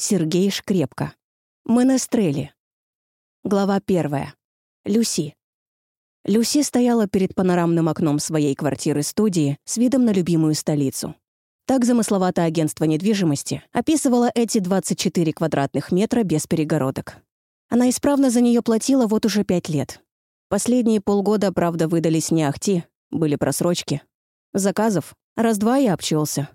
Сергей Шкрепко. Менестрели. Глава первая. Люси. Люси стояла перед панорамным окном своей квартиры-студии с видом на любимую столицу. Так замысловато агентство недвижимости описывало эти 24 квадратных метра без перегородок. Она исправно за нее платила вот уже пять лет. Последние полгода, правда, выдались не ахти, были просрочки. Заказов раз-два и обчелся.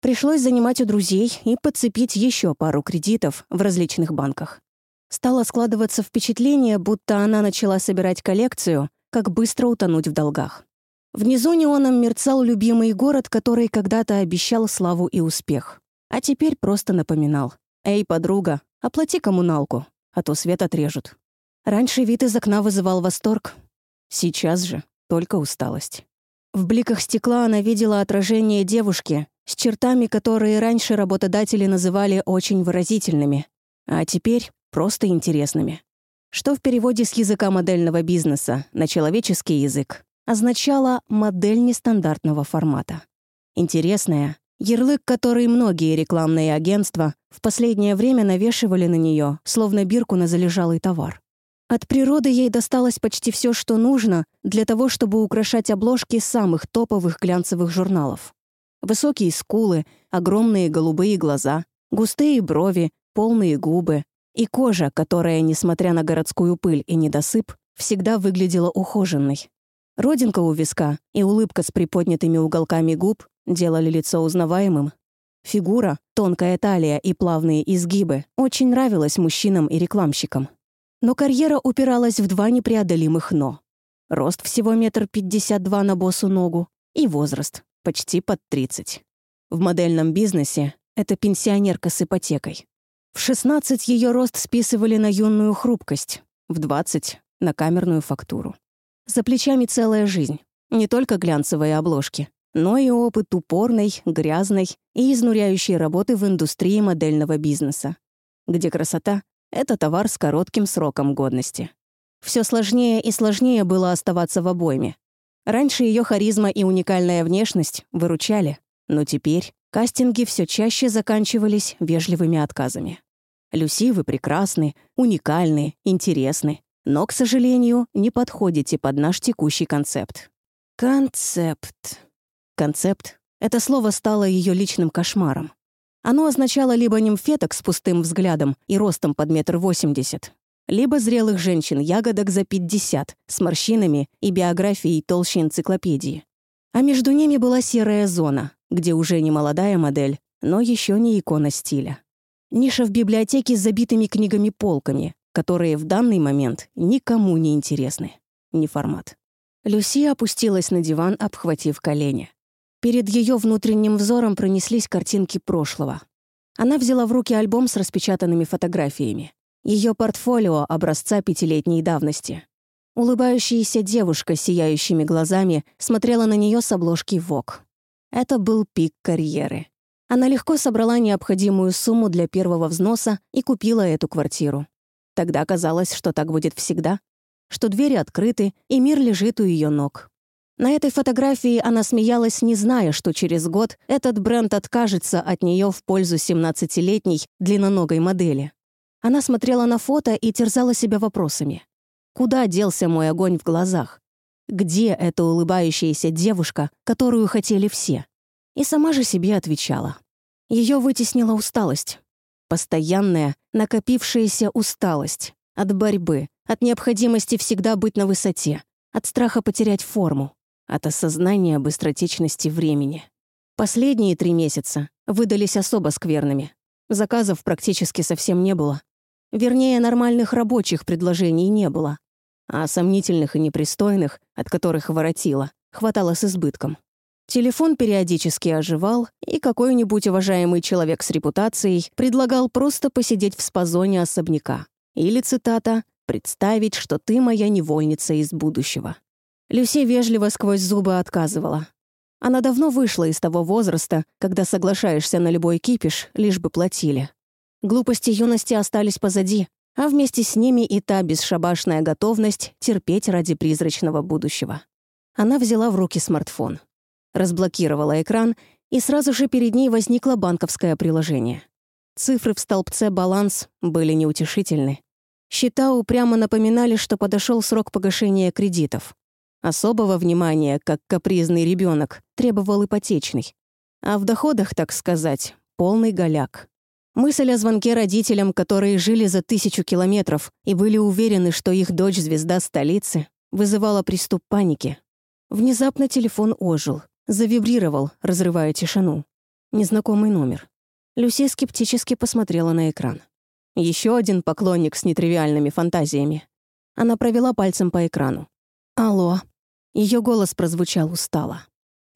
Пришлось занимать у друзей и подцепить еще пару кредитов в различных банках. Стало складываться впечатление, будто она начала собирать коллекцию, как быстро утонуть в долгах. Внизу неоном мерцал любимый город, который когда-то обещал славу и успех. А теперь просто напоминал. «Эй, подруга, оплати коммуналку, а то свет отрежут». Раньше вид из окна вызывал восторг. Сейчас же только усталость. В бликах стекла она видела отражение девушки с чертами, которые раньше работодатели называли очень выразительными, а теперь просто интересными. Что в переводе с языка модельного бизнеса на человеческий язык означало «модель нестандартного формата». Интересная, ярлык, который многие рекламные агентства в последнее время навешивали на нее, словно бирку на залежалый товар. От природы ей досталось почти все, что нужно для того, чтобы украшать обложки самых топовых глянцевых журналов. Высокие скулы, огромные голубые глаза, густые брови, полные губы и кожа, которая, несмотря на городскую пыль и недосып, всегда выглядела ухоженной. Родинка у виска и улыбка с приподнятыми уголками губ делали лицо узнаваемым. Фигура, тонкая талия и плавные изгибы очень нравилась мужчинам и рекламщикам. Но карьера упиралась в два непреодолимых «но». Рост всего метр пятьдесят два на босу ногу и возраст, почти под 30. В модельном бизнесе это пенсионерка с ипотекой. В 16 ее рост списывали на юную хрупкость, в 20 — на камерную фактуру. За плечами целая жизнь, не только глянцевые обложки, но и опыт упорной, грязной и изнуряющей работы в индустрии модельного бизнеса, где красота это товар с коротким сроком годности. Все сложнее и сложнее было оставаться в обойме. Раньше ее харизма и уникальная внешность выручали, но теперь кастинги все чаще заканчивались вежливыми отказами. «Люси, вы прекрасны, уникальны, интересны, но, к сожалению, не подходите под наш текущий концепт». Концепт. Концепт — это слово стало ее личным кошмаром. Оно означало либо нимфеток с пустым взглядом и ростом под метр восемьдесят, либо зрелых женщин-ягодок за пятьдесят с морщинами и биографией толще энциклопедии. А между ними была серая зона, где уже не молодая модель, но еще не икона стиля. Ниша в библиотеке с забитыми книгами-полками, которые в данный момент никому не интересны. Не формат. Люси опустилась на диван, обхватив колени. Перед ее внутренним взором пронеслись картинки прошлого. Она взяла в руки альбом с распечатанными фотографиями. Ее портфолио образца пятилетней давности. Улыбающаяся девушка с сияющими глазами смотрела на нее с обложки ВОК. Это был пик карьеры. Она легко собрала необходимую сумму для первого взноса и купила эту квартиру. Тогда казалось, что так будет всегда, что двери открыты, и мир лежит у ее ног. На этой фотографии она смеялась, не зная, что через год этот бренд откажется от нее в пользу 17-летней длинноногой модели. Она смотрела на фото и терзала себя вопросами. Куда делся мой огонь в глазах? Где эта улыбающаяся девушка, которую хотели все? И сама же себе отвечала. Ее вытеснила усталость. Постоянная, накопившаяся усталость. От борьбы, от необходимости всегда быть на высоте, от страха потерять форму от осознания быстротечности времени. Последние три месяца выдались особо скверными. Заказов практически совсем не было. Вернее, нормальных рабочих предложений не было. А сомнительных и непристойных, от которых воротило, хватало с избытком. Телефон периодически оживал, и какой-нибудь уважаемый человек с репутацией предлагал просто посидеть в спазоне особняка. Или, цитата, «представить, что ты моя невольница из будущего». Люси вежливо сквозь зубы отказывала. Она давно вышла из того возраста, когда соглашаешься на любой кипиш, лишь бы платили. Глупости юности остались позади, а вместе с ними и та бесшабашная готовность терпеть ради призрачного будущего. Она взяла в руки смартфон, разблокировала экран, и сразу же перед ней возникло банковское приложение. Цифры в столбце «баланс» были неутешительны. Счета упрямо напоминали, что подошел срок погашения кредитов. Особого внимания, как капризный ребенок, требовал ипотечный. А в доходах, так сказать, полный голяк. Мысль о звонке родителям, которые жили за тысячу километров и были уверены, что их дочь — звезда столицы, вызывала приступ паники. Внезапно телефон ожил, завибрировал, разрывая тишину. Незнакомый номер. Люси скептически посмотрела на экран. Еще один поклонник с нетривиальными фантазиями. Она провела пальцем по экрану. «Алло». Ее голос прозвучал устало.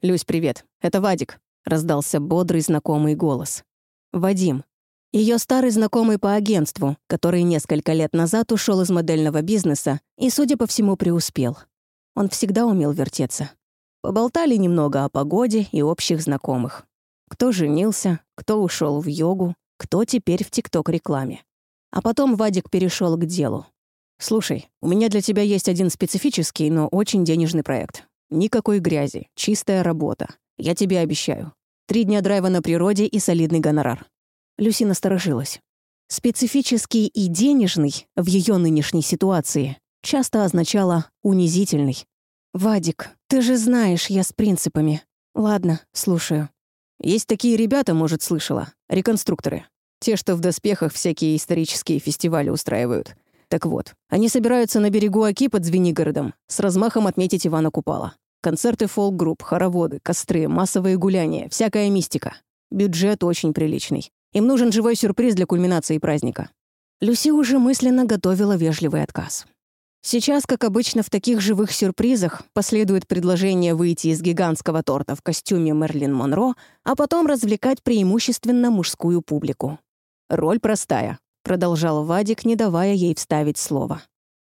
«Люсь, привет. Это Вадик», — раздался бодрый знакомый голос. «Вадим». Ее старый знакомый по агентству, который несколько лет назад ушел из модельного бизнеса и, судя по всему, преуспел. Он всегда умел вертеться. Поболтали немного о погоде и общих знакомых. Кто женился, кто ушел в йогу, кто теперь в ТикТок-рекламе. А потом Вадик перешел к делу. «Слушай, у меня для тебя есть один специфический, но очень денежный проект. Никакой грязи, чистая работа. Я тебе обещаю. Три дня драйва на природе и солидный гонорар». Люси насторожилась. Специфический и денежный в ее нынешней ситуации часто означало «унизительный». «Вадик, ты же знаешь, я с принципами. Ладно, слушаю». «Есть такие ребята, может, слышала. Реконструкторы. Те, что в доспехах всякие исторические фестивали устраивают. Так вот, они собираются на берегу Оки под Звенигородом с размахом отметить Ивана Купала. Концерты фолк-групп, хороводы, костры, массовые гуляния, всякая мистика. Бюджет очень приличный. Им нужен живой сюрприз для кульминации праздника. Люси уже мысленно готовила вежливый отказ. Сейчас, как обычно, в таких живых сюрпризах последует предложение выйти из гигантского торта в костюме Мерлин Монро, а потом развлекать преимущественно мужскую публику. «Роль простая», — продолжал Вадик, не давая ей вставить слово.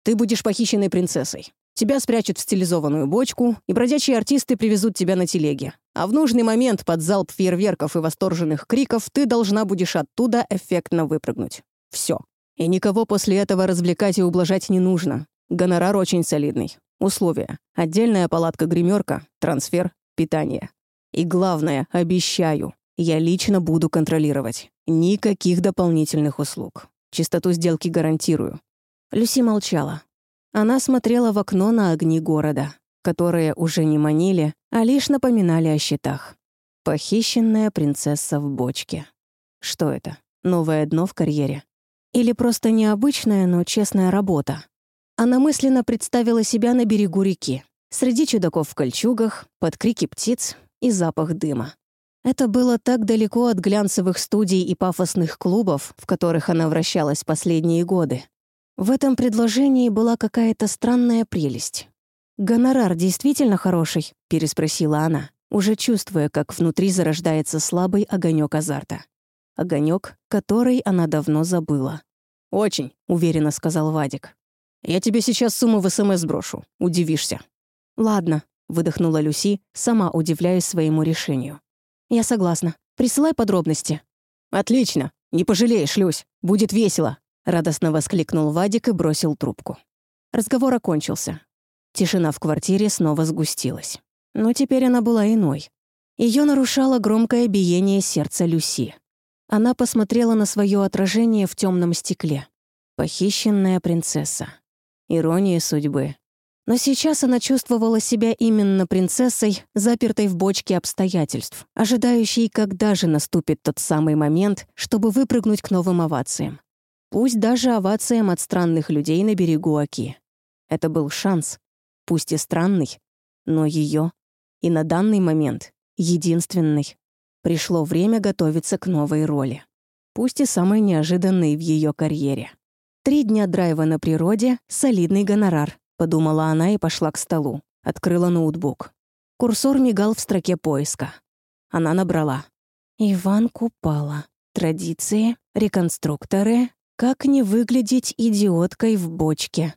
«Ты будешь похищенной принцессой. Тебя спрячут в стилизованную бочку, и бродячие артисты привезут тебя на телеге. А в нужный момент под залп фейерверков и восторженных криков ты должна будешь оттуда эффектно выпрыгнуть. Все. И никого после этого развлекать и ублажать не нужно. Гонорар очень солидный. Условия. Отдельная палатка-гримерка, трансфер, питание. И главное, обещаю, я лично буду контролировать. Никаких дополнительных услуг. Чистоту сделки гарантирую». Люси молчала. Она смотрела в окно на огни города, которые уже не манили, а лишь напоминали о счетах. Похищенная принцесса в бочке. Что это? Новое дно в карьере? Или просто необычная, но честная работа? Она мысленно представила себя на берегу реки, среди чудаков в кольчугах, под крики птиц и запах дыма. Это было так далеко от глянцевых студий и пафосных клубов, в которых она вращалась последние годы. В этом предложении была какая-то странная прелесть. «Гонорар действительно хороший?» — переспросила она, уже чувствуя, как внутри зарождается слабый огонек азарта. Огонек, который она давно забыла. «Очень», — уверенно сказал Вадик. «Я тебе сейчас сумму в СМС брошу. Удивишься». «Ладно», — выдохнула Люси, сама удивляясь своему решению. «Я согласна. Присылай подробности». «Отлично. Не пожалеешь, Люсь. Будет весело», — радостно воскликнул Вадик и бросил трубку. Разговор окончился. Тишина в квартире снова сгустилась. Но теперь она была иной. Ее нарушало громкое биение сердца Люси. Она посмотрела на свое отражение в темном стекле. Похищенная принцесса. Ирония судьбы. Но сейчас она чувствовала себя именно принцессой, запертой в бочке обстоятельств, ожидающей, когда же наступит тот самый момент, чтобы выпрыгнуть к новым овациям. Пусть даже овациям от странных людей на берегу Оки. Это был шанс, пусть и странный, но ее и на данный момент единственный. Пришло время готовиться к новой роли, пусть и самой неожиданной в ее карьере. Три дня драйва на природе — солидный гонорар, подумала она и пошла к столу. Открыла ноутбук. Курсор мигал в строке поиска. Она набрала. «Иван Купала. Традиции, реконструкторы. Как не выглядеть идиоткой в бочке».